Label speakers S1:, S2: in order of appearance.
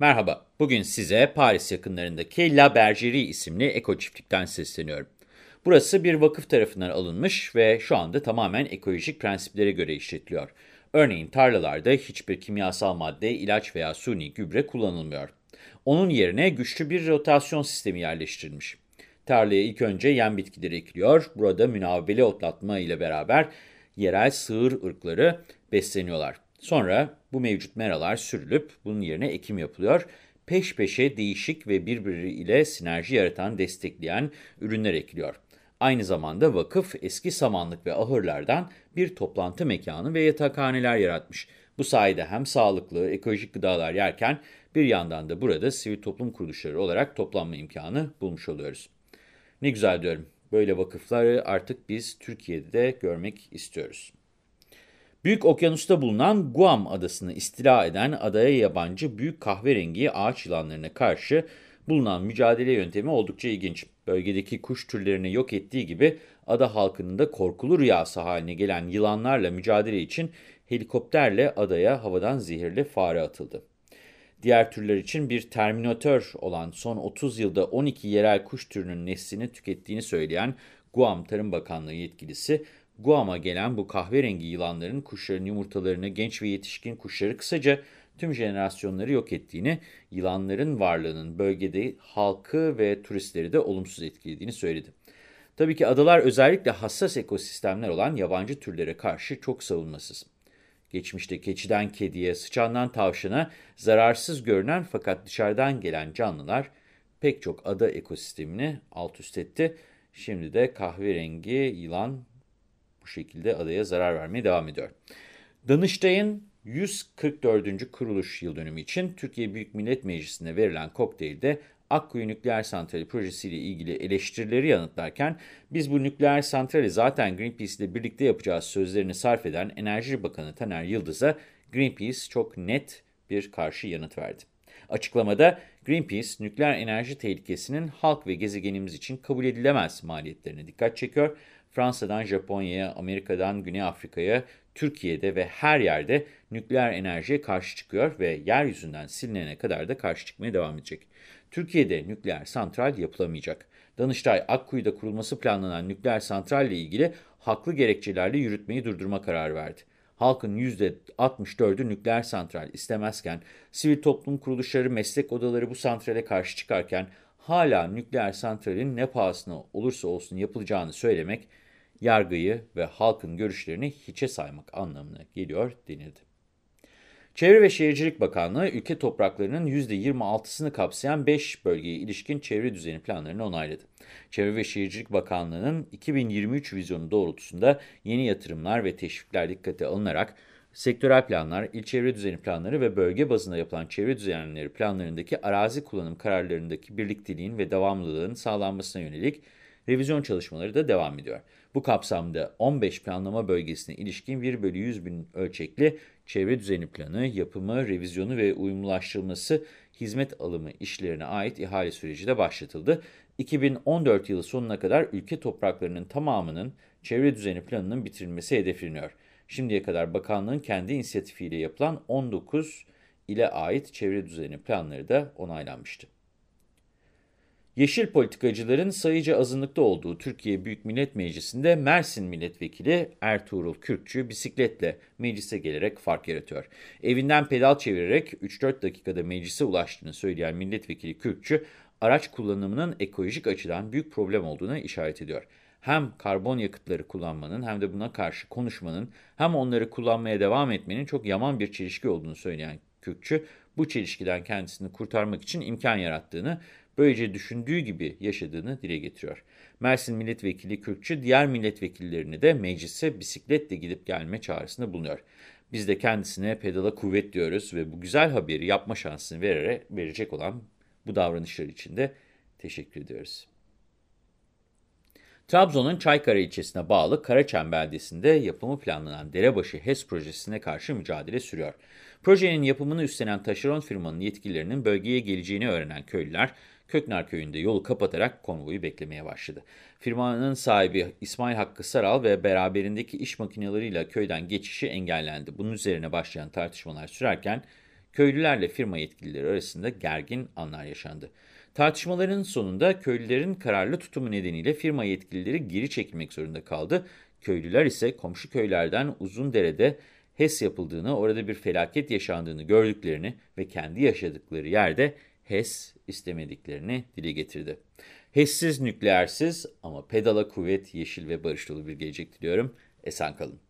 S1: Merhaba, bugün size Paris yakınlarındaki La Bergerie isimli eko çiftlikten sesleniyorum. Burası bir vakıf tarafından alınmış ve şu anda tamamen ekolojik prensiplere göre işletiliyor. Örneğin tarlalarda hiçbir kimyasal madde, ilaç veya suni gübre kullanılmıyor. Onun yerine güçlü bir rotasyon sistemi yerleştirilmiş. Tarlaya ilk önce yem bitkileri ekiliyor. Burada münavbeli otlatma ile beraber yerel sığır ırkları besleniyorlar. Sonra bu mevcut meralar sürülüp bunun yerine ekim yapılıyor. Peş peşe değişik ve birbiriyle sinerji yaratan, destekleyen ürünler ekiliyor. Aynı zamanda vakıf eski samanlık ve ahırlardan bir toplantı mekanı ve yatakhaneler yaratmış. Bu sayede hem sağlıklı, ekolojik gıdalar yerken bir yandan da burada sivil toplum kuruluşları olarak toplanma imkanı bulmuş oluyoruz. Ne güzel diyorum. Böyle vakıfları artık biz Türkiye'de de görmek istiyoruz. Büyük okyanusta bulunan Guam adasını istila eden adaya yabancı büyük kahverengi ağaç yılanlarına karşı bulunan mücadele yöntemi oldukça ilginç. Bölgedeki kuş türlerini yok ettiği gibi ada halkının da korkulu rüyası haline gelen yılanlarla mücadele için helikopterle adaya havadan zehirli fare atıldı. Diğer türler için bir terminatör olan son 30 yılda 12 yerel kuş türünün neslini tükettiğini söyleyen Guam Tarım Bakanlığı yetkilisi, Guam'a gelen bu kahverengi yılanların kuşların yumurtalarını, genç ve yetişkin kuşları kısaca tüm jenerasyonları yok ettiğini, yılanların varlığının bölgede halkı ve turistleri de olumsuz etkilediğini söyledi. Tabii ki adalar özellikle hassas ekosistemler olan yabancı türlere karşı çok savunmasız. Geçmişte keçiden kediye, sıçandan tavşana zararsız görünen fakat dışarıdan gelen canlılar pek çok ada ekosistemini alt üst etti. Şimdi de kahverengi yılan bu şekilde adaya zarar vermeye devam ediyor. Danıştay'ın 144. kuruluş yıl dönümü için Türkiye Büyük Millet Meclisi'ne verilen kokteylde Akkuyu Nükleer Santrali projesiyle ilgili eleştirileri yanıtlarken biz bu nükleer santrali zaten Greenpeace ile birlikte yapacağız sözlerini sarf eden Enerji Bakanı Taner Yıldız'a Greenpeace çok net bir karşı yanıt verdi. Açıklamada Greenpeace nükleer enerji tehlikesinin halk ve gezegenimiz için kabul edilemez maliyetlerine dikkat çekiyor. Fransa'dan Japonya'ya, Amerika'dan Güney Afrika'ya, Türkiye'de ve her yerde nükleer enerjiye karşı çıkıyor ve yeryüzünden silinene kadar da karşı çıkmaya devam edecek. Türkiye'de nükleer santral yapılamayacak. Danıştay Akkuyu'da kurulması planlanan nükleer santral ile ilgili haklı gerekçelerle yürütmeyi durdurma kararı verdi. Halkın %64'ü nükleer santral istemezken, sivil toplum kuruluşları, meslek odaları bu santrale karşı çıkarken hala nükleer santralin ne pahasına olursa olsun yapılacağını söylemek, yargıyı ve halkın görüşlerini hiçe saymak anlamına geliyor denildi. Çevre ve Şehircilik Bakanlığı, ülke topraklarının %26'sını kapsayan 5 bölgeye ilişkin çevre düzeni planlarını onayladı. Çevre ve Şehircilik Bakanlığı'nın 2023 vizyonu doğrultusunda yeni yatırımlar ve teşvikler dikkate alınarak sektörel planlar, il çevre düzeni planları ve bölge bazında yapılan çevre düzenleri planlarındaki arazi kullanım kararlarındaki birlikteliğin ve devamlılığın sağlanmasına yönelik revizyon çalışmaları da devam ediyor. Bu kapsamda 15 planlama bölgesine ilişkin 1 bölü 100 bin ölçekli çevre düzeni planı, yapımı, revizyonu ve uyumlaştırılması hizmet alımı işlerine ait ihale süreci de başlatıldı. 2014 yılı sonuna kadar ülke topraklarının tamamının çevre düzeni planının bitirilmesi hedefleniyor. Şimdiye kadar bakanlığın kendi inisiyatifiyle yapılan 19 ile ait çevre düzeni planları da onaylanmıştı. Yeşil politikacıların sayıca azınlıkta olduğu Türkiye Büyük Millet Meclisi'nde Mersin Milletvekili Ertuğrul Kürkçü bisikletle meclise gelerek fark yaratıyor. Evinden pedal çevirerek 3-4 dakikada meclise ulaştığını söyleyen Milletvekili Kürkçü, araç kullanımının ekolojik açıdan büyük problem olduğuna işaret ediyor. Hem karbon yakıtları kullanmanın hem de buna karşı konuşmanın hem onları kullanmaya devam etmenin çok yaman bir çelişki olduğunu söyleyen Kürkçü, bu çelişkiden kendisini kurtarmak için imkan yarattığını böylece düşündüğü gibi yaşadığını dile getiriyor. Mersin Milletvekili Kürkçü diğer milletvekillerini de meclise bisikletle gidip gelme çağrısında bulunuyor. Biz de kendisine pedala kuvvet diyoruz ve bu güzel haberi yapma şansını vererek, verecek olan bu davranışlar için de teşekkür ediyoruz. Trabzon'un Çaykara ilçesine bağlı Karaçam beldesinde yapımı planlanan Derebaşı HES projesine karşı mücadele sürüyor. Projenin yapımını üstlenen taşeron firmanın yetkililerinin bölgeye geleceğini öğrenen köylüler, Köknar köyünde yolu kapatarak konvoyu beklemeye başladı. Firmanın sahibi İsmail Hakkı Saral ve beraberindeki iş makineleriyle köyden geçişi engellendi. Bunun üzerine başlayan tartışmalar sürerken köylülerle firma yetkilileri arasında gergin anlar yaşandı. Tartışmaların sonunda köylülerin kararlı tutumu nedeniyle firma yetkilileri geri çekilmek zorunda kaldı. Köylüler ise komşu köylerden Uzundere'de HES yapıldığını, orada bir felaket yaşandığını gördüklerini ve kendi yaşadıkları yerde HES istemediklerini dile getirdi. HES'siz, nükleersiz ama pedala kuvvet, yeşil ve barış dolu bir gelecek diliyorum. Esen kalın.